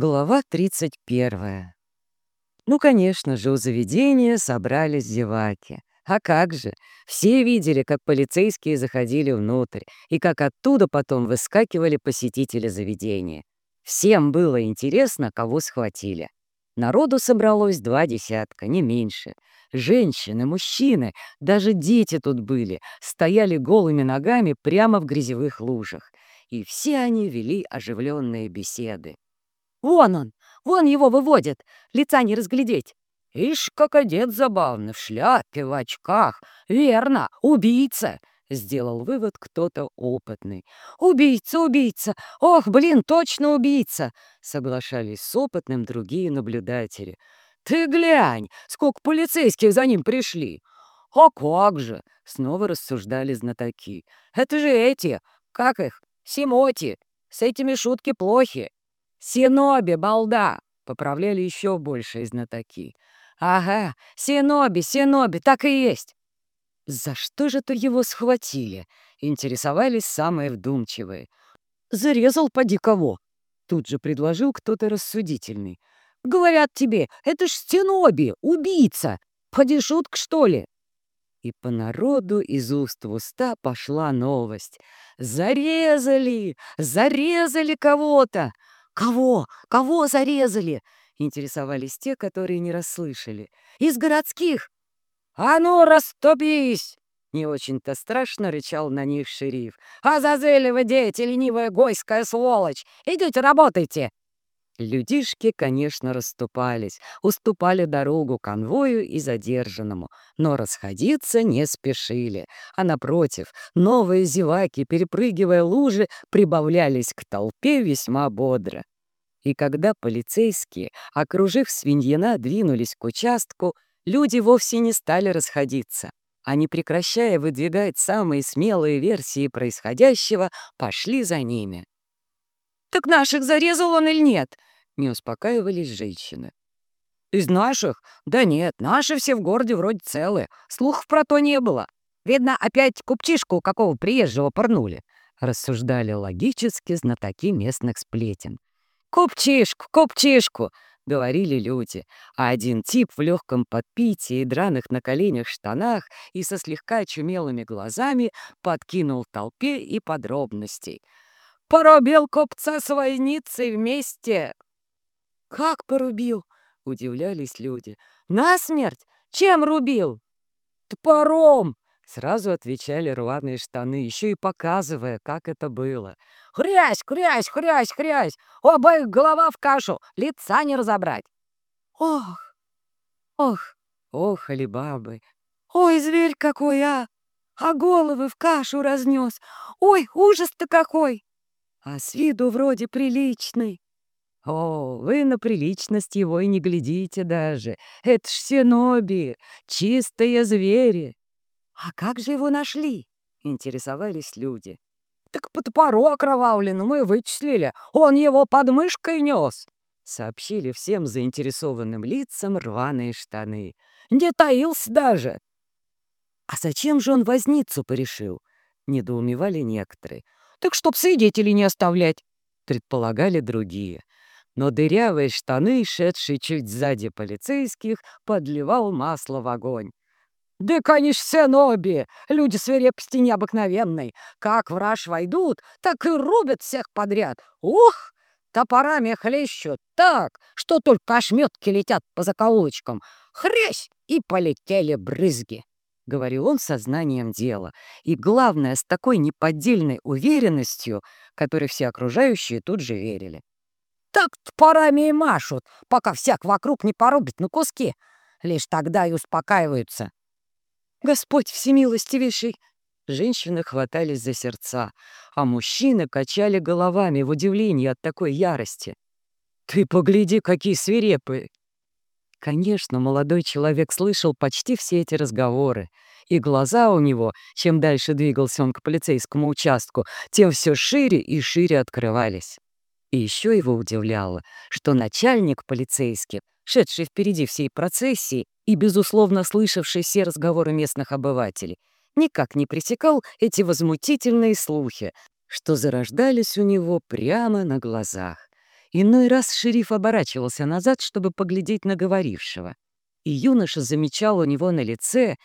Глава 31. Ну, конечно же, у заведения собрались зеваки. А как же? Все видели, как полицейские заходили внутрь, и как оттуда потом выскакивали посетители заведения. Всем было интересно, кого схватили. Народу собралось два десятка, не меньше. Женщины, мужчины, даже дети тут были, стояли голыми ногами прямо в грязевых лужах. И все они вели оживленные беседы. Вон он! Вон его выводят! Лица не разглядеть!» «Ишь, как одет забавно, в шляпе, в очках! Верно, убийца!» — сделал вывод кто-то опытный. «Убийца, убийца! Ох, блин, точно убийца!» — соглашались с опытным другие наблюдатели. «Ты глянь, сколько полицейских за ним пришли!» «А как же!» — снова рассуждали знатоки. «Это же эти, как их, Симоти! С этими шутки плохи!» «Синоби, балда!» — поправляли еще больше знатоки. «Ага, Синоби, Синоби, так и есть!» «За что же-то его схватили?» — интересовались самые вдумчивые. «Зарезал поди кого!» — тут же предложил кто-то рассудительный. «Говорят тебе, это ж Синоби, убийца! Поди шутка, что ли?» И по народу из уст в уста пошла новость. «Зарезали! Зарезали кого-то!» «Кого? Кого зарезали?» — интересовались те, которые не расслышали. «Из городских!» «А ну, расступись!» Не очень-то страшно рычал на них шериф. «Азазели вы, дети, ленивая гойская сволочь! Идите, работайте!» Людишки, конечно, расступались, уступали дорогу конвою и задержанному, но расходиться не спешили, а напротив, новые зеваки, перепрыгивая лужи, прибавлялись к толпе весьма бодро. И когда полицейские, окружив свиньина, двинулись к участку, люди вовсе не стали расходиться. Они, прекращая выдвигать самые смелые версии происходящего, пошли за ними. «Так наших зарезал он или нет?» не успокаивались женщины. «Из наших? Да нет, наши все в городе вроде целые. Слухов про то не было. Видно, опять купчишку какого приезжего порнули», — рассуждали логически знатоки местных сплетен. «Купчишку, купчишку!» — говорили люди, а один тип в легком подпитии и драных на коленях штанах и со слегка чумелыми глазами подкинул толпе и подробностей. «Поробил купца с войницей вместе, «Как порубил?» — удивлялись люди. «На смерть? Чем рубил?» «Топором!» — сразу отвечали рваные штаны, еще и показывая, как это было. «Хрясь, хрясь, хрясь, хрясь! У обоих голова в кашу, лица не разобрать!» «Ох! Ох!» — охали бабы. «Ой, зверь какой, а! А головы в кашу разнес! Ой, ужас-то какой!» «А с виду вроде приличный!» О, вы на приличность его и не глядите даже. Это ж синоби, чистые звери. А как же его нашли? Интересовались люди. Так по топору окровавленному мы вычислили. Он его под мышкой нес. Сообщили всем заинтересованным лицам рваные штаны. Не таился даже. А зачем же он возницу порешил? Недоумевали некоторые. Так чтоб свидетелей не оставлять, предполагали другие но дырявые штаны, шедшие чуть сзади полицейских, подливал масло в огонь. «Да, конечно, Сеноби! Люди свирепости необыкновенной. Как враж войдут, так и рубят всех подряд. Ух! Топорами хлещут так, что только ошметки летят по закоулочкам. Хрясь! И полетели брызги!» — говорил он сознанием дела. И, главное, с такой неподдельной уверенностью, которой все окружающие тут же верили. Так топорами и машут, пока всяк вокруг не порубит на куски. Лишь тогда и успокаиваются. Господь всемилостивейший! Женщины хватались за сердца, а мужчины качали головами в удивлении от такой ярости. «Ты погляди, какие свирепые!» Конечно, молодой человек слышал почти все эти разговоры, и глаза у него, чем дальше двигался он к полицейскому участку, тем все шире и шире открывались. И еще его удивляло, что начальник полицейский, шедший впереди всей процессии и, безусловно, слышавший все разговоры местных обывателей, никак не пресекал эти возмутительные слухи, что зарождались у него прямо на глазах. Иной раз шериф оборачивался назад, чтобы поглядеть на говорившего. И юноша замечал у него на лице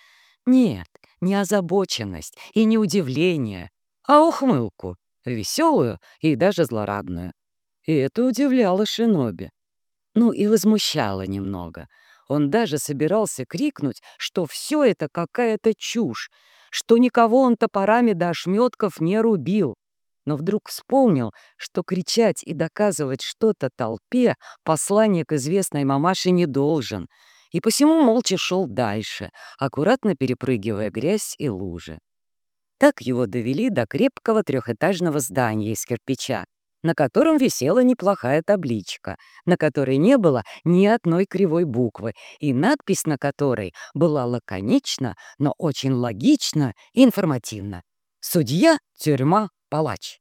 нет, не озабоченность и не удивление, а ухмылку, веселую и даже злорадную. И это удивляло Шиноби. Ну и возмущало немного. Он даже собирался крикнуть, что все это какая-то чушь, что никого он топорами до ошметков не рубил. Но вдруг вспомнил, что кричать и доказывать что-то толпе посланник известной мамаши не должен, и посему молча шел дальше, аккуратно перепрыгивая грязь и лужи. Так его довели до крепкого трехэтажного здания из кирпича, на котором висела неплохая табличка, на которой не было ни одной кривой буквы, и надпись на которой была лаконична, но очень логична и информативна. «Судья, тюрьма, палач».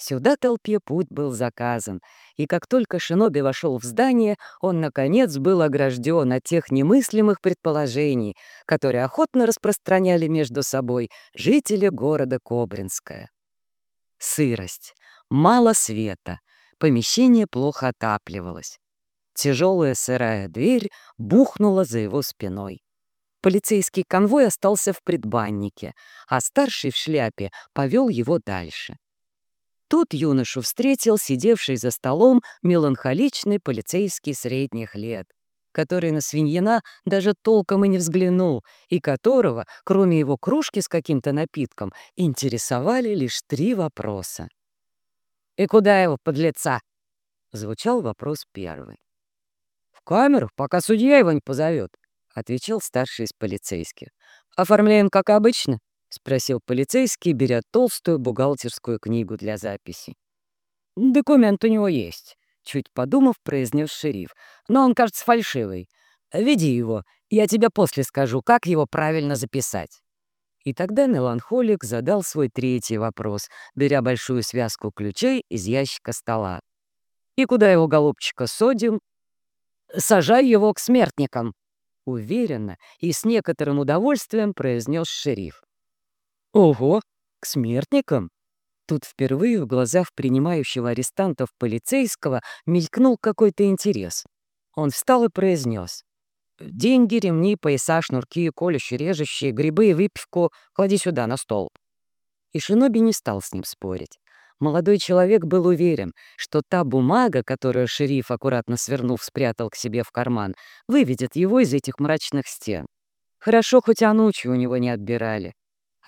Сюда толпе путь был заказан, и как только Шиноби вошел в здание, он, наконец, был огражден от тех немыслимых предположений, которые охотно распространяли между собой жители города Кобринское. Сырость, мало света, помещение плохо отапливалось. Тяжелая сырая дверь бухнула за его спиной. Полицейский конвой остался в предбаннике, а старший в шляпе повел его дальше. Тут юношу встретил сидевший за столом меланхоличный полицейский средних лет, который на свиньина даже толком и не взглянул, и которого, кроме его кружки с каким-то напитком, интересовали лишь три вопроса. «И куда его, подлеца?» — звучал вопрос первый. «В камеру, пока судья его не позовет», — отвечал старший из полицейских. «Оформляем, как обычно?» — спросил полицейский, беря толстую бухгалтерскую книгу для записи. «Документ у него есть», — чуть подумав, произнес шериф. «Но он, кажется, фальшивый. Веди его, я тебе после скажу, как его правильно записать». И тогда меланхолик задал свой третий вопрос, беря большую связку ключей из ящика стола. «И куда его, голубчика, содим?» «Сажай его к смертникам», — уверенно и с некоторым удовольствием произнес шериф. Ого, к смертникам? Тут впервые в глазах принимающего арестантов полицейского мелькнул какой-то интерес. Он встал и произнес. «Деньги, ремни, пояса, шнурки, колющие, режущие, грибы и выпивку клади сюда, на стол». И Шиноби не стал с ним спорить. Молодой человек был уверен, что та бумага, которую шериф, аккуратно свернув, спрятал к себе в карман, выведет его из этих мрачных стен. Хорошо, хоть анучи у него не отбирали.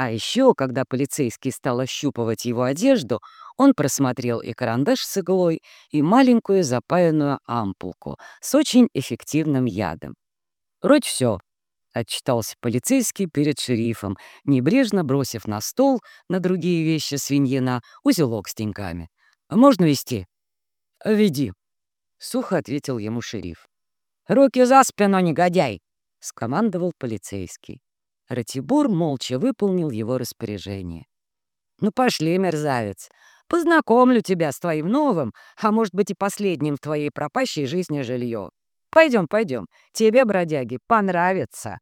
А еще, когда полицейский стал ощупывать его одежду, он просмотрел и карандаш с иглой, и маленькую запаянную ампулку с очень эффективным ядом. «Вроде все», — отчитался полицейский перед шерифом, небрежно бросив на стол на другие вещи свиньина узелок с деньгами. «Можно вести?» «Веди», — сухо ответил ему шериф. «Руки за спину, негодяй!» — скомандовал полицейский. Ратибор молча выполнил его распоряжение. «Ну пошли, мерзавец, познакомлю тебя с твоим новым, а может быть и последним в твоей пропащей жизни жилье. Пойдем, пойдем, тебе, бродяги, понравится».